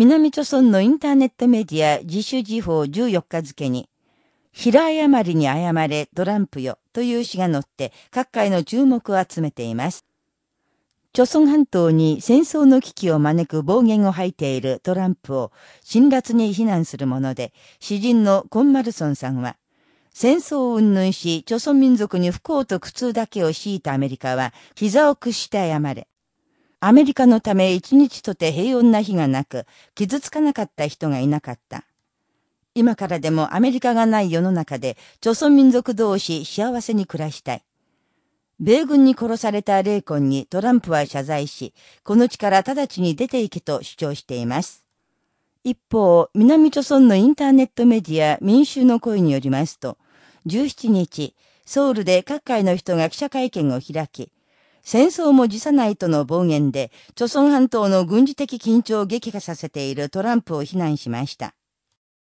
南朝村のインターネットメディア自主時報14日付に、平誤りに謝れトランプよという詩が載って各界の注目を集めています。朝鮮半島に戦争の危機を招く暴言を吐いているトランプを辛辣に非難するもので、詩人のコンマルソンさんは、戦争を云々し、朝鮮民族に不幸と苦痛だけを強いたアメリカは、膝を屈して謝れ。アメリカのため一日とて平穏な日がなく、傷つかなかった人がいなかった。今からでもアメリカがない世の中で、朝鮮民族同士幸せに暮らしたい。米軍に殺された霊魂にトランプは謝罪し、この地から直ちに出て行けと主張しています。一方、南朝村のインターネットメディア民衆の声によりますと、17日、ソウルで各界の人が記者会見を開き、戦争も辞さないとの暴言で、朝鮮半島の軍事的緊張を激化させているトランプを非難しました。